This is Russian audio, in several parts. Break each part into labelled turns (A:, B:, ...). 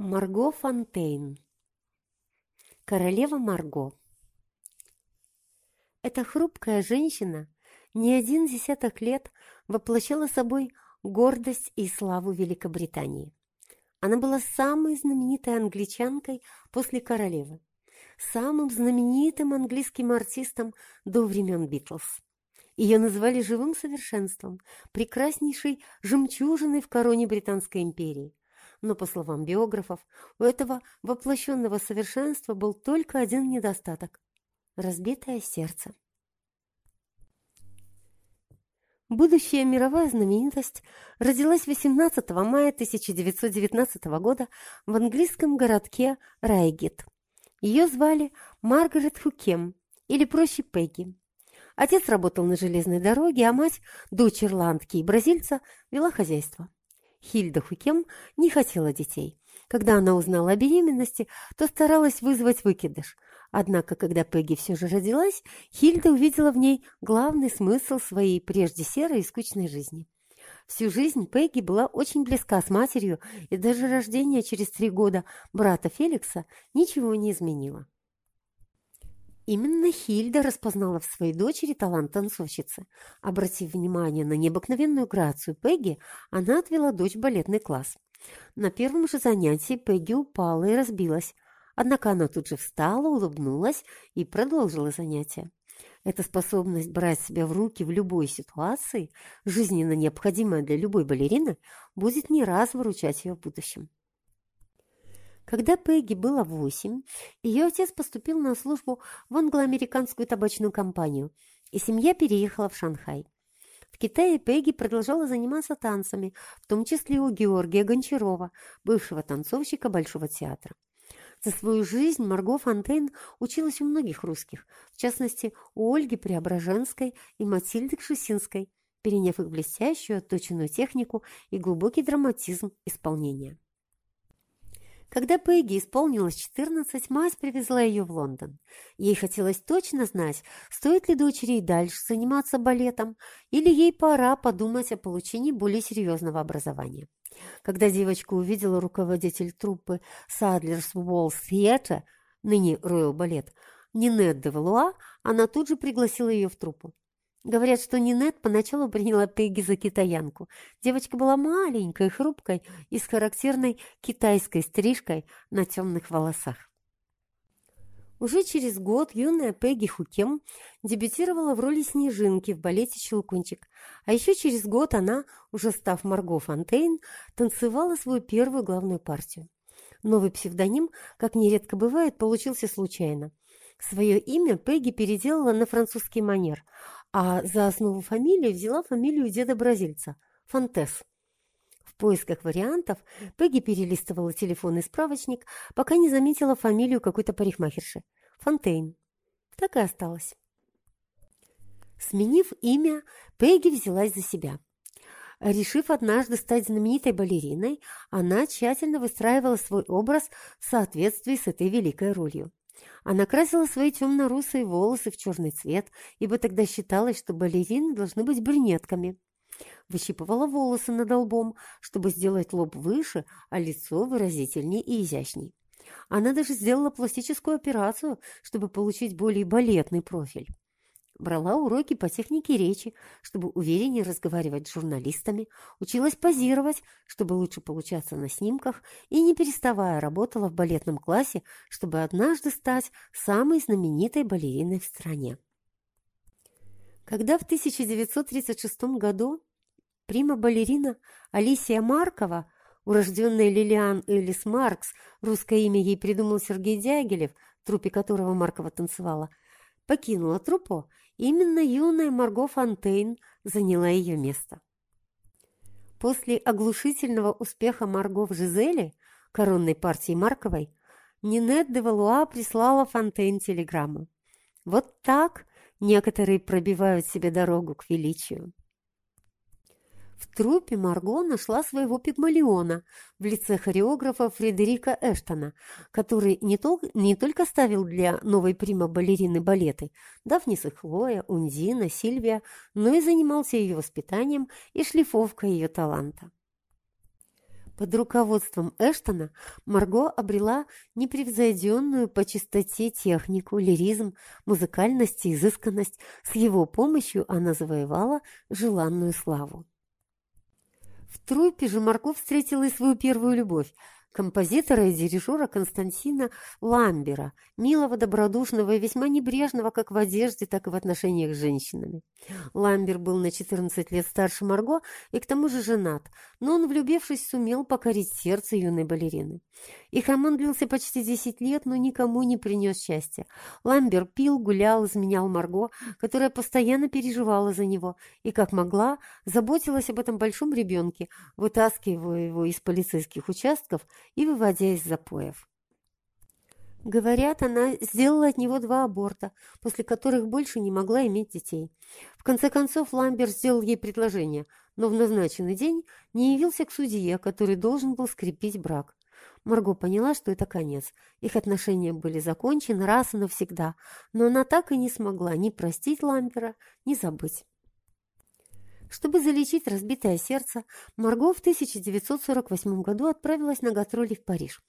A: Марго Фонтейн Королева Марго Эта хрупкая женщина не один десяток лет воплощала собой гордость и славу Великобритании. Она была самой знаменитой англичанкой после королевы, самым знаменитым английским артистом до времен Битлз. Ее называли живым совершенством, прекраснейшей жемчужиной в короне Британской империи но, по словам биографов, у этого воплощенного совершенства был только один недостаток – разбитое сердце. Будущая мировая знаменитость родилась 18 мая 1919 года в английском городке Райгет. Ее звали Маргарет Хукем, или проще Пегги. Отец работал на железной дороге, а мать, дочь ирландки и бразильца, вела хозяйство. Хильда Хукем не хотела детей. Когда она узнала о беременности, то старалась вызвать выкидыш. Однако, когда Пегги все же родилась, Хильда увидела в ней главный смысл своей прежде серой и скучной жизни. Всю жизнь Пегги была очень близка с матерью, и даже рождение через три года брата Феликса ничего не изменило. Именно Хильда распознала в своей дочери талант танцовщицы. Обратив внимание на необыкновенную грацию Пегги, она отвела дочь в балетный класс. На первом же занятии Пегги упала и разбилась. Однако она тут же встала, улыбнулась и продолжила занятие. Эта способность брать себя в руки в любой ситуации, жизненно необходимая для любой балерины, будет не раз выручать ее в будущем. Когда Пегги было восемь, ее отец поступил на службу в англоамериканскую табачную компанию, и семья переехала в Шанхай. В Китае Пегги продолжала заниматься танцами, в том числе у Георгия Гончарова, бывшего танцовщика Большого театра. За свою жизнь Марго Фонтейн училась у многих русских, в частности, у Ольги Преображенской и Матильды Кшесинской, переняв их блестящую, отточенную технику и глубокий драматизм исполнения. Когда Пегги исполнилось 14, мать привезла ее в Лондон. Ей хотелось точно знать, стоит ли дочери и дальше заниматься балетом, или ей пора подумать о получении более серьезного образования. Когда девочку увидела руководитель труппы Садлерс Уолл Theatre, ныне Royal Балет, Нинет де Валуа, она тут же пригласила ее в труппу. Говорят, что Нинет поначалу приняла Пегги за китаянку. Девочка была маленькой, хрупкой и с характерной китайской стрижкой на темных волосах. Уже через год юная Пегги Хукем дебютировала в роли Снежинки в балете «Щелкунчик», а еще через год она, уже став Марго Фонтейн, танцевала свою первую главную партию. Новый псевдоним, как нередко бывает, получился случайно. Свое имя Пегги переделала на французский манер – а за основу фамилии взяла фамилию деда-бразильца – Фонтес. В поисках вариантов Пегги перелистывала телефонный справочник, пока не заметила фамилию какой-то парикмахерши – Фонтейн. Так и осталось. Сменив имя, Пегги взялась за себя. Решив однажды стать знаменитой балериной, она тщательно выстраивала свой образ в соответствии с этой великой ролью. Она красила свои темно-русые волосы в черный цвет, ибо тогда считалось, что балерины должны быть брюнетками. Выщипывала волосы над лбом, чтобы сделать лоб выше, а лицо выразительнее и изящней. Она даже сделала пластическую операцию, чтобы получить более балетный профиль. Брала уроки по технике речи, чтобы увереннее разговаривать с журналистами, училась позировать, чтобы лучше получаться на снимках, и, не переставая, работала в балетном классе, чтобы однажды стать самой знаменитой балериной в стране. Когда в 1936 году прима-балерина Алисия Маркова, урожденная Лилиан Элис Маркс, русское имя ей придумал Сергей Дягилев, в трупе которого Маркова танцевала, покинула труппу Именно юная Марго Фонтейн заняла ее место. После оглушительного успеха Марго в Жизели, коронной партии Марковой, Нинет де Валуа прислала Фонтейн телеграмму. Вот так некоторые пробивают себе дорогу к величию. В труппе Марго нашла своего пигмалиона в лице хореографа Фредерика Эштона, который не, тол не только ставил для новой прима-балерины балеты Дафнис и Хлоя, Ундина, Сильвия, но и занимался ее воспитанием и шлифовкой ее таланта. Под руководством Эштона Марго обрела непревзойденную по чистоте технику, лиризм, музыкальность и изысканность. С его помощью она завоевала желанную славу. В труппе же Марго встретила и свою первую любовь композитора и дирижера Константина Ламбера, милого, добродушного и весьма небрежного как в одежде, так и в отношениях с женщинами. Ламбер был на 14 лет старше Марго и к тому же женат, но он, влюбившись, сумел покорить сердце юной балерины. Их роман длился почти 10 лет, но никому не принес счастья. Ламбер пил, гулял, изменял Марго, которая постоянно переживала за него и, как могла, заботилась об этом большом ребенке, вытаскивая его из полицейских участков и выводя из запоев. Говорят, она сделала от него два аборта, после которых больше не могла иметь детей. В конце концов, Ламбер сделал ей предложение, но в назначенный день не явился к судье, который должен был скрепить брак. Марго поняла, что это конец. Их отношения были закончены раз и навсегда, но она так и не смогла ни простить Ламбера, ни забыть. Чтобы залечить разбитое сердце, Марго в 1948 году отправилась на гастроли в Париж.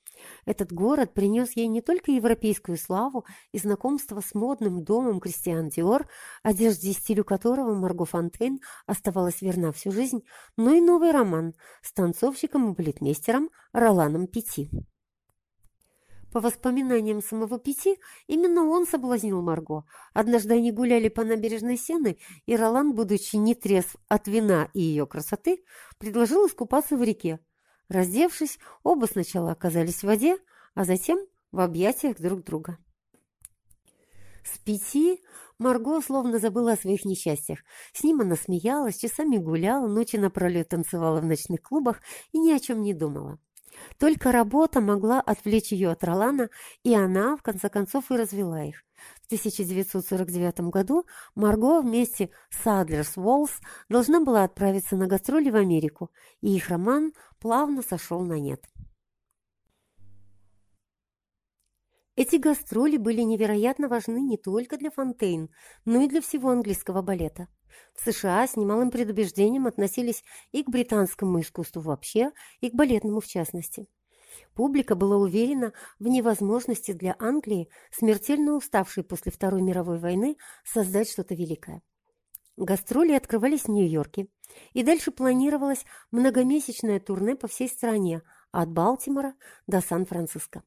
A: Этот город принес ей не только европейскую славу и знакомство с модным домом Кристиан Диор, одежде и стилю которого Марго Фонтейн оставалась верна всю жизнь, но и новый роман с танцовщиком и балетмейстером Роланом Пяти. По воспоминаниям самого Пяти, именно он соблазнил Марго. Однажды они гуляли по набережной Сены, и Ролан, будучи не трезв от вина и ее красоты, предложил искупаться в реке. Раздевшись, оба сначала оказались в воде, а затем в объятиях друг друга. С Пяти Марго словно забыла о своих несчастьях. С ним она смеялась, часами гуляла, ночи напролет танцевала в ночных клубах и ни о чем не думала. Только работа могла отвлечь ее от Ролана, и она, в конце концов, и развела их. В 1949 году Марго вместе с Адлерс Уоллс должна была отправиться на гастроли в Америку, и их роман плавно сошел на нет. Эти гастроли были невероятно важны не только для Фонтейн, но и для всего английского балета. В США с немалым предубеждением относились и к британскому искусству вообще, и к балетному в частности. Публика была уверена в невозможности для Англии, смертельно уставшей после Второй мировой войны, создать что-то великое. Гастроли открывались в Нью-Йорке, и дальше планировалось многомесячное турне по всей стране, от Балтимора до Сан-Франциско.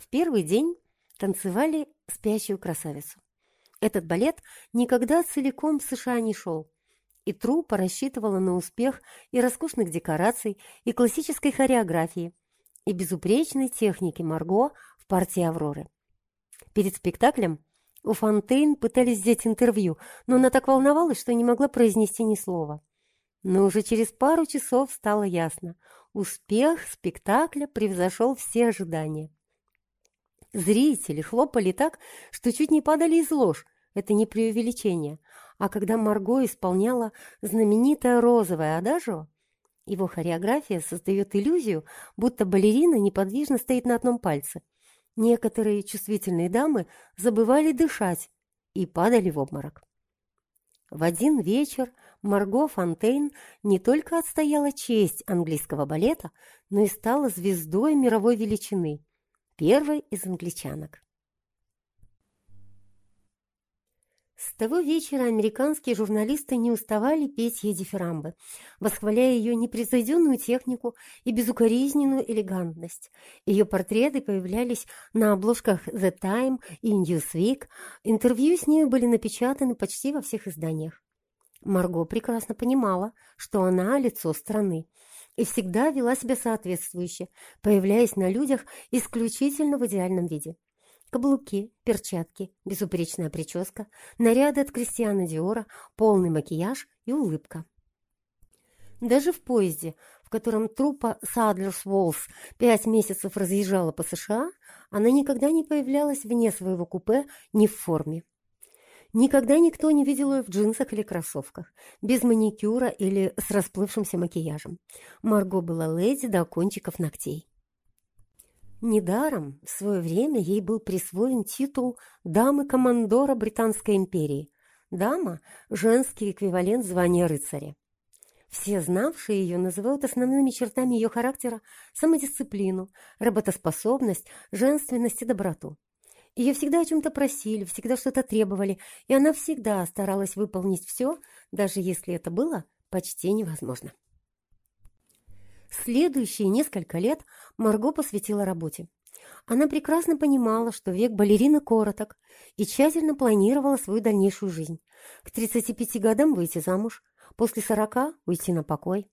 A: В первый день танцевали «Спящую красавицу». Этот балет никогда целиком в США не шел, и труппа рассчитывала на успех и роскошных декораций, и классической хореографии, и безупречной техники Марго в партии «Авроры». Перед спектаклем у Фонтейн пытались взять интервью, но она так волновалась, что не могла произнести ни слова. Но уже через пару часов стало ясно – успех спектакля превзошел все ожидания. Зрители хлопали так, что чуть не падали из лож. Это не преувеличение. А когда Марго исполняла знаменитое розовое адажио, его хореография создает иллюзию, будто балерина неподвижно стоит на одном пальце. Некоторые чувствительные дамы забывали дышать и падали в обморок. В один вечер Марго Фонтейн не только отстояла честь английского балета, но и стала звездой мировой величины первой из англичанок. С того вечера американские журналисты не уставали петь ей дифирамбы, восхваляя ее непревзойденную технику и безукоризненную элегантность. Ее портреты появлялись на обложках The Time и Newsweek, интервью с ней были напечатаны почти во всех изданиях. Марго прекрасно понимала, что она – лицо страны, и всегда вела себя соответствующе, появляясь на людях исключительно в идеальном виде. Каблуки, перчатки, безупречная прическа, наряды от Кристиана Диора, полный макияж и улыбка. Даже в поезде, в котором труппа Садлерс Волс пять месяцев разъезжала по США, она никогда не появлялась вне своего купе ни в форме. Никогда никто не видел ее в джинсах или кроссовках, без маникюра или с расплывшимся макияжем. Марго была леди до кончиков ногтей. Недаром в свое время ей был присвоен титул дамы-командора Британской империи. Дама – женский эквивалент звания рыцаря. Все знавшие ее называют основными чертами ее характера самодисциплину, работоспособность, женственность и доброту. Ее всегда о чем-то просили, всегда что-то требовали, и она всегда старалась выполнить все, даже если это было почти невозможно. Следующие несколько лет Марго посвятила работе. Она прекрасно понимала, что век балерины короток, и тщательно планировала свою дальнейшую жизнь. К 35 годам выйти замуж, после 40 уйти на покой.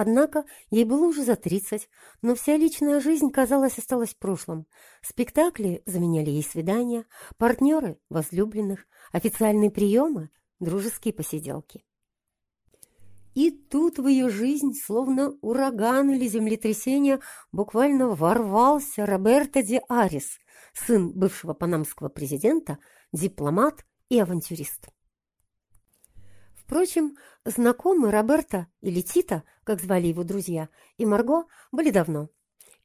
A: Однако ей было уже за 30, но вся личная жизнь, казалось, осталась в прошлом. Спектакли заменяли ей свидания, партнеры – возлюбленных, официальные приемы – дружеские посиделки. И тут в ее жизнь, словно ураган или землетрясение, буквально ворвался Роберто де Арис, сын бывшего панамского президента, дипломат и авантюрист. Впрочем, знакомы Роберто или Тита, как звали его друзья, и Марго были давно.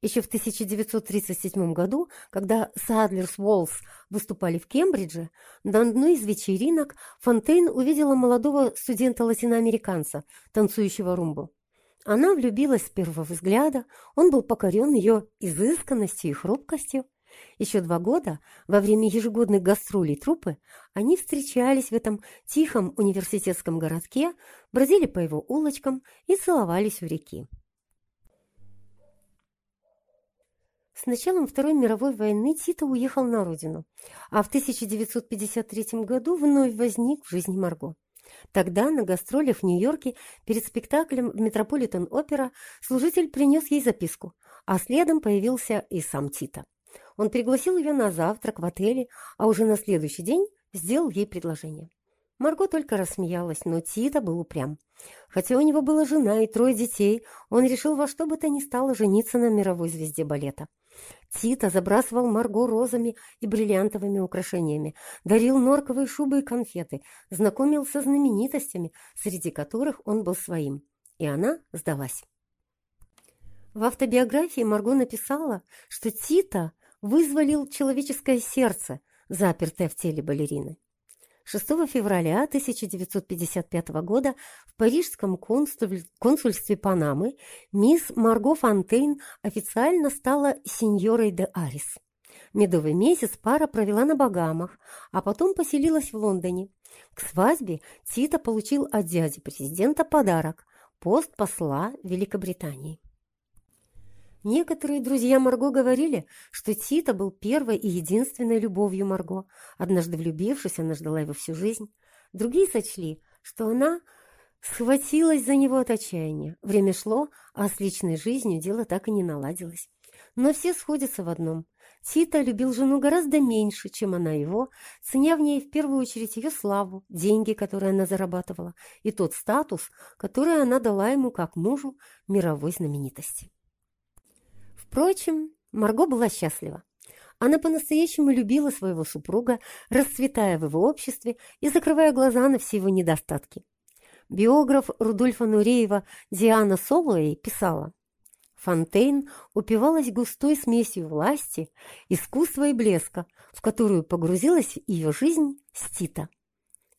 A: Еще в 1937 году, когда Садлерс Уоллс выступали в Кембридже, на одной из вечеринок Фонтейн увидела молодого студента-латиноамериканца, танцующего румбу. Она влюбилась с первого взгляда, он был покорен ее изысканностью и хрупкостью. Еще два года, во время ежегодных гастролей труппы, они встречались в этом тихом университетском городке, бродили по его улочкам и целовались у реки. С началом Второй мировой войны Тита уехал на родину, а в 1953 году вновь возник в жизни Марго. Тогда на гастролях в Нью-Йорке перед спектаклем в Метрополитен-опера служитель принес ей записку, а следом появился и сам Тита. Он пригласил ее на завтрак в отеле, а уже на следующий день сделал ей предложение. Марго только рассмеялась, но Тита был упрям. Хотя у него была жена и трое детей, он решил во что бы то ни стало жениться на мировой звезде балета. Тита забрасывал Марго розами и бриллиантовыми украшениями, дарил норковые шубы и конфеты, знакомился с знаменитостями, среди которых он был своим. И она сдалась. В автобиографии Марго написала, что Тита вызволил человеческое сердце, запертое в теле балерины. 6 февраля 1955 года в парижском консульстве Панамы мисс Марго Фонтейн официально стала сеньорой де Арис. Медовый месяц пара провела на Багамах, а потом поселилась в Лондоне. К свадьбе Тита получил от дяди президента подарок – пост посла Великобритании. Некоторые друзья Марго говорили, что Тита был первой и единственной любовью Марго. Однажды влюбившись, она ждала его всю жизнь. Другие сочли, что она схватилась за него от отчаяния. Время шло, а с личной жизнью дело так и не наладилось. Но все сходятся в одном. Тита любил жену гораздо меньше, чем она его, ценя в ней в первую очередь ее славу, деньги, которые она зарабатывала, и тот статус, который она дала ему как мужу мировой знаменитости. Впрочем, Марго была счастлива. Она по-настоящему любила своего супруга, расцветая в его обществе и закрывая глаза на все его недостатки. Биограф Рудольфа Нуреева Диана Солуэй писала, Фонтейн упивалась густой смесью власти, искусства и блеска, в которую погрузилась ее жизнь с Тита.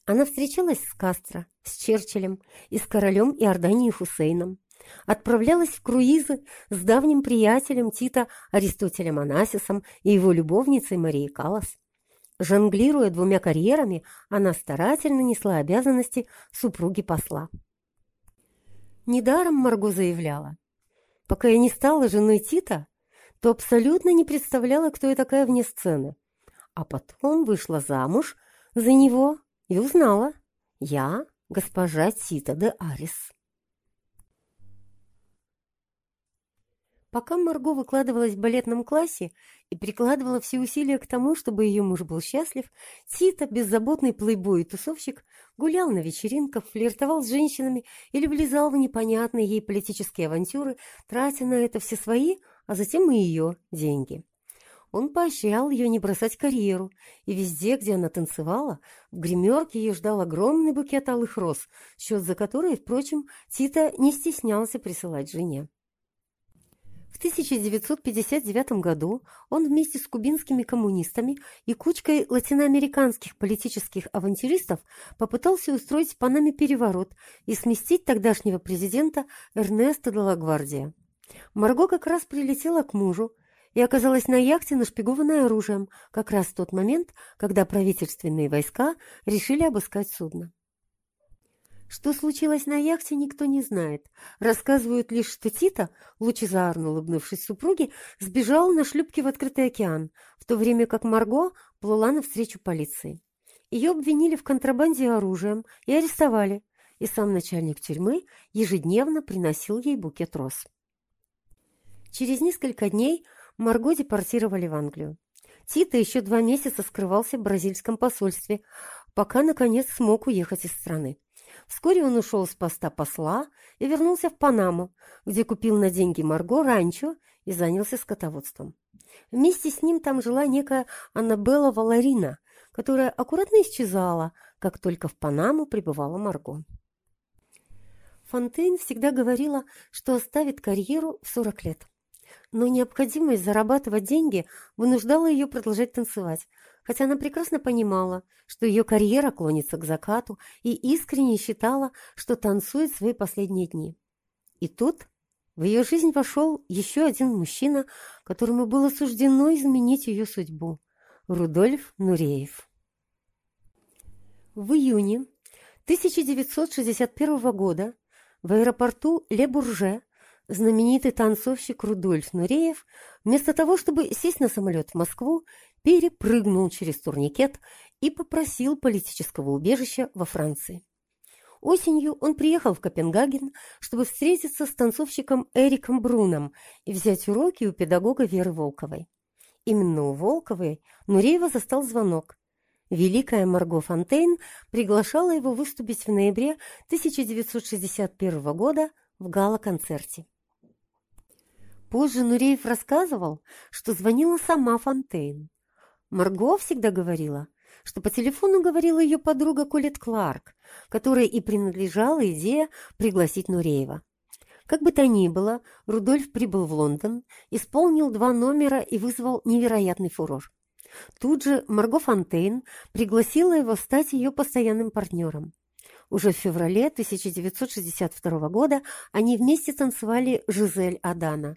A: Она встречалась с Кастро, с Черчиллем и с королем Иордании Хусейном отправлялась в круизы с давним приятелем Тита Аристотелем Анасисом и его любовницей Марией Калас. Жонглируя двумя карьерами, она старательно несла обязанности супруги посла. Недаром Марго заявляла, пока я не стала женой Тита, то абсолютно не представляла, кто я такая вне сцены. А потом вышла замуж за него и узнала, я госпожа Тита де Арис. Пока Марго выкладывалась в балетном классе и прикладывала все усилия к тому, чтобы ее муж был счастлив, Тита, беззаботный плейбой и тусовщик, гулял на вечеринках, флиртовал с женщинами или влезал в непонятные ей политические авантюры, тратя на это все свои, а затем и ее деньги. Он поощрял ее не бросать карьеру, и везде, где она танцевала, в гримерке ее ждал огромный букет алых роз, счет за которые, впрочем, Тита не стеснялся присылать жене. В 1959 году он вместе с кубинскими коммунистами и кучкой латиноамериканских политических авантюристов попытался устроить в Панаме переворот и сместить тогдашнего президента Эрнеста де Лагвардия. Марго как раз прилетела к мужу и оказалась на яхте, нашпигованной оружием, как раз в тот момент, когда правительственные войска решили обыскать судно. Что случилось на яхте, никто не знает. Рассказывают лишь, что Тита, лучезарно улыбнувшись супруге, сбежала на шлюпке в открытый океан, в то время как Марго плыла навстречу полиции. Ее обвинили в контрабанде оружием и арестовали, и сам начальник тюрьмы ежедневно приносил ей букет роз. Через несколько дней Марго депортировали в Англию. Тита еще два месяца скрывался в бразильском посольстве, пока, наконец, смог уехать из страны. Вскоре он ушел с поста посла и вернулся в Панаму, где купил на деньги Марго ранчо и занялся скотоводством. Вместе с ним там жила некая Аннабелла Валарина, которая аккуратно исчезала, как только в Панаму прибывала Марго. Фонтейн всегда говорила, что оставит карьеру в 40 лет. Но необходимость зарабатывать деньги вынуждала ее продолжать танцевать, хотя она прекрасно понимала, что ее карьера клонится к закату и искренне считала, что танцует свои последние дни. И тут в ее жизнь вошел еще один мужчина, которому было суждено изменить ее судьбу – Рудольф Нуреев. В июне 1961 года в аэропорту Ле-Бурже знаменитый танцовщик Рудольф Нуреев вместо того, чтобы сесть на самолет в Москву, перепрыгнул через турникет и попросил политического убежища во Франции. Осенью он приехал в Копенгаген, чтобы встретиться с танцовщиком Эриком Бруном и взять уроки у педагога Веры Волковой. Именно у Волковой Нуреева застал звонок. Великая Марго Фонтейн приглашала его выступить в ноябре 1961 года в гала-концерте. Позже Нуреев рассказывал, что звонила сама Фонтейн. Марго всегда говорила, что по телефону говорила ее подруга Колет Кларк, которой и принадлежала идея пригласить Нуреева. Как бы то ни было, Рудольф прибыл в Лондон, исполнил два номера и вызвал невероятный фурор. Тут же Марго Фонтейн пригласила его стать ее постоянным партнером. Уже в феврале 1962 года они вместе танцевали «Жизель Адана».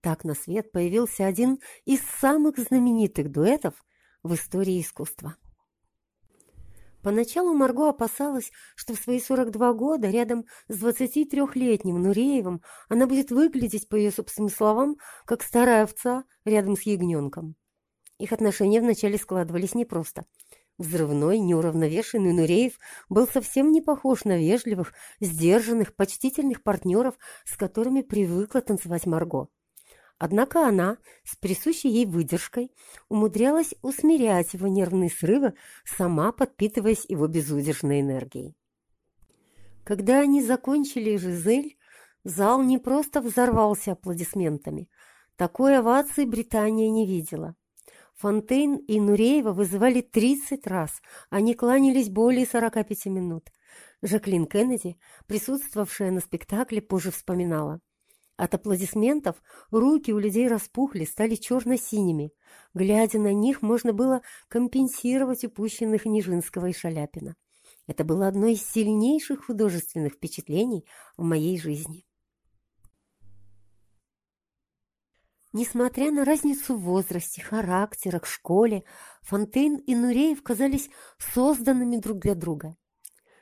A: Так на свет появился один из самых знаменитых дуэтов в истории искусства. Поначалу Марго опасалась, что в свои 42 года рядом с 23-летним Нуреевым она будет выглядеть, по ее собственным словам, как старая овца рядом с ягненком. Их отношения вначале складывались непросто. Взрывной, неуравновешенный Нуреев был совсем не похож на вежливых, сдержанных, почтительных партнеров, с которыми привыкла танцевать Марго. Однако она, с присущей ей выдержкой, умудрялась усмирять его нервные срывы, сама подпитываясь его безудержной энергией. Когда они закончили «Жизель», зал не просто взорвался аплодисментами. Такой овации Британия не видела. Фонтейн и Нуреева вызывали 30 раз, они кланялись более 45 минут. Жаклин Кеннеди, присутствовавшая на спектакле, позже вспоминала. От аплодисментов руки у людей распухли, стали черно-синими. Глядя на них, можно было компенсировать упущенных Нижинского и Шаляпина. Это было одно из сильнейших художественных впечатлений в моей жизни. Несмотря на разницу в возрасте, характерах, школе, Фонтейн и Нуреев казались созданными друг для друга.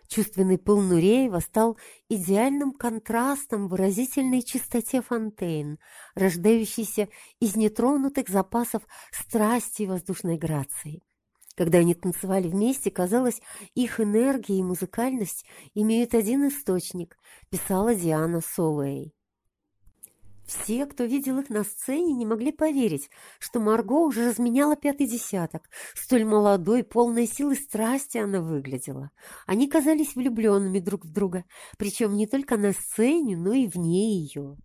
A: Чувственный пыл Нуреева стал идеальным контрастом выразительной чистоте Фонтейн, рождающейся из нетронутых запасов страсти и воздушной грации. Когда они танцевали вместе, казалось, их энергия и музыкальность имеют один источник, писала Диана Соуэй. Все, кто видел их на сцене, не могли поверить, что Марго уже разменяла пятый десяток. Столь молодой, полной силы страсти она выглядела. Они казались влюбленными друг в друга, причем не только на сцене, но и вне ее.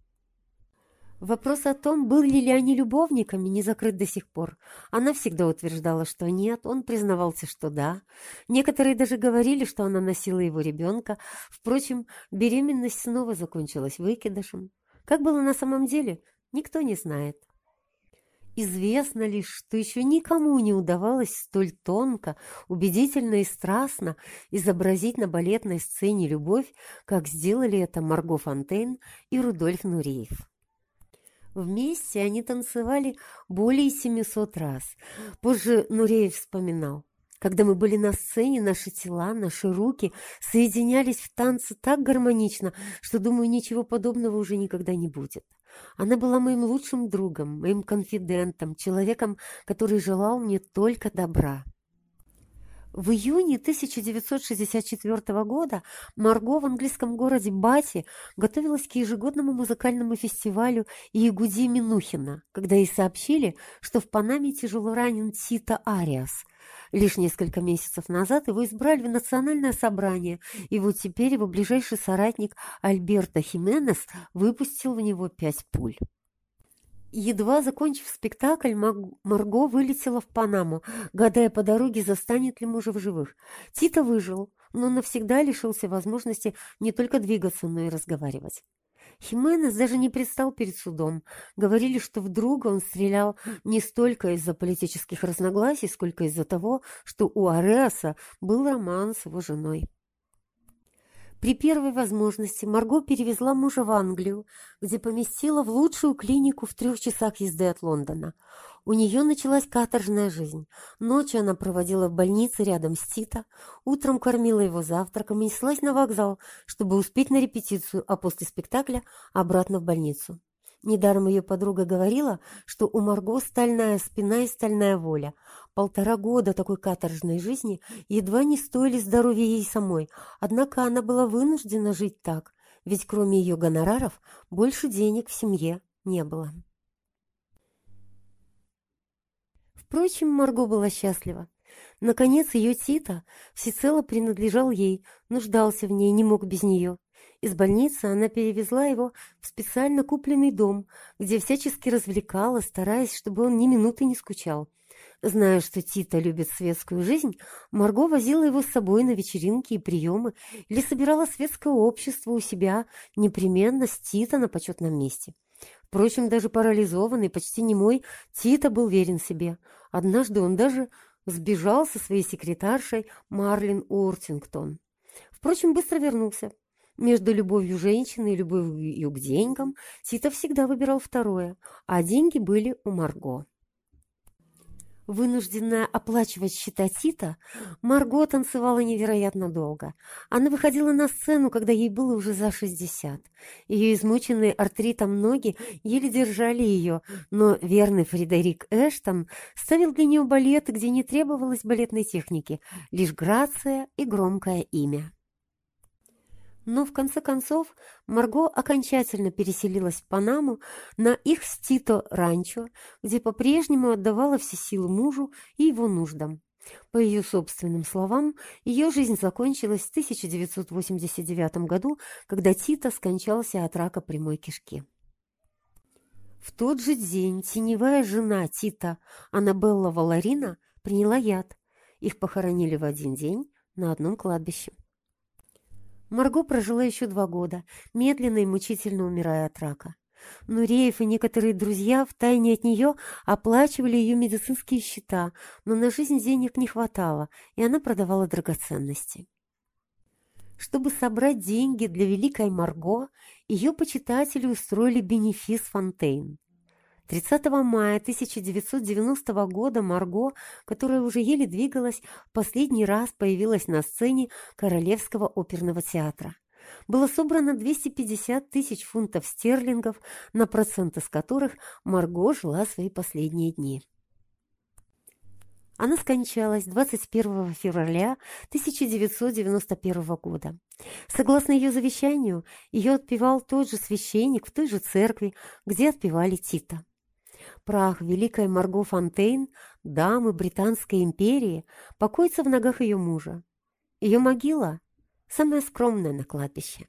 A: Вопрос о том, были ли они любовниками, не закрыт до сих пор. Она всегда утверждала, что нет, он признавался, что да. Некоторые даже говорили, что она носила его ребенка. Впрочем, беременность снова закончилась выкидышем. Как было на самом деле, никто не знает. Известно лишь, что еще никому не удавалось столь тонко, убедительно и страстно изобразить на балетной сцене любовь, как сделали это Марго Фонтейн и Рудольф Нуриев. Вместе они танцевали более 700 раз. Позже Нуреев вспоминал. Когда мы были на сцене, наши тела, наши руки соединялись в танце так гармонично, что, думаю, ничего подобного уже никогда не будет. Она была моим лучшим другом, моим конфидентом, человеком, который желал мне только добра. В июне 1964 года Марго в английском городе Бати готовилась к ежегодному музыкальному фестивалю Иегуди Минухина, когда ей сообщили, что в Панаме тяжело ранен Тита Ариас. Лишь несколько месяцев назад его избрали в национальное собрание, и вот теперь его ближайший соратник Альберто Хименес выпустил в него пять пуль. Едва закончив спектакль, Марго вылетела в Панаму, гадая по дороге, застанет ли мужа в живых. Тита выжил, но навсегда лишился возможности не только двигаться, но и разговаривать. Хименес даже не предстал перед судом. Говорили, что вдруг он стрелял не столько из-за политических разногласий, сколько из-за того, что у Ареаса был роман с его женой. При первой возможности Марго перевезла мужа в Англию, где поместила в лучшую клинику в трех часах езды от Лондона. У нее началась каторжная жизнь. Ночью она проводила в больнице рядом с Тита, утром кормила его завтраком и неслась на вокзал, чтобы успеть на репетицию, а после спектакля обратно в больницу. Недаром ее подруга говорила, что у Марго стальная спина и стальная воля. Полтора года такой каторжной жизни едва не стоили здоровья ей самой, однако она была вынуждена жить так, ведь кроме ее гонораров больше денег в семье не было. Впрочем, Марго была счастлива. Наконец, ее Тита всецело принадлежал ей, нуждался в ней, не мог без нее. Из больницы она перевезла его в специально купленный дом, где всячески развлекала, стараясь, чтобы он ни минуты не скучал. Зная, что Тита любит светскую жизнь, Марго возила его с собой на вечеринки и приемы или собирала светское общество у себя, непременно с Тита на почетном месте. Впрочем, даже парализованный, почти немой, Тита был верен себе. Однажды он даже сбежал со своей секретаршей Марлин Уортингтон. Впрочем, быстро вернулся. Между любовью женщины и любовью к деньгам Тита всегда выбирал второе, а деньги были у Марго. Вынужденная оплачивать счета Тита, Марго танцевала невероятно долго. Она выходила на сцену, когда ей было уже за шестьдесят. Ее измученные артритом ноги еле держали ее, но верный Фредерик Эштон ставил для нее балеты, где не требовалось балетной техники, лишь грация и громкое имя. Но в конце концов Марго окончательно переселилась в Панаму на их с ранчо, где по-прежнему отдавала все силы мужу и его нуждам. По ее собственным словам, ее жизнь закончилась в 1989 году, когда Тита скончался от рака прямой кишки. В тот же день теневая жена Тита, Аннабелла Валарина, приняла яд. Их похоронили в один день на одном кладбище. Марго прожила еще два года, медленно и мучительно умирая от рака. Нуреев и некоторые друзья втайне от нее оплачивали ее медицинские счета, но на жизнь денег не хватало, и она продавала драгоценности. Чтобы собрать деньги для великой Марго, ее почитатели устроили бенефис Фонтейн. 30 мая 1990 года Марго, которая уже еле двигалась, последний раз появилась на сцене Королевского оперного театра. Было собрано 250 тысяч фунтов стерлингов, на проценты с которых Марго жила свои последние дни. Она скончалась 21 февраля 1991 года. Согласно ее завещанию, ее отпевал тот же священник в той же церкви, где отпевали Тита прах великой Марго Фонтейн, дамы Британской империи, покоится в ногах ее мужа. Ее могила самая скромная на кладбище.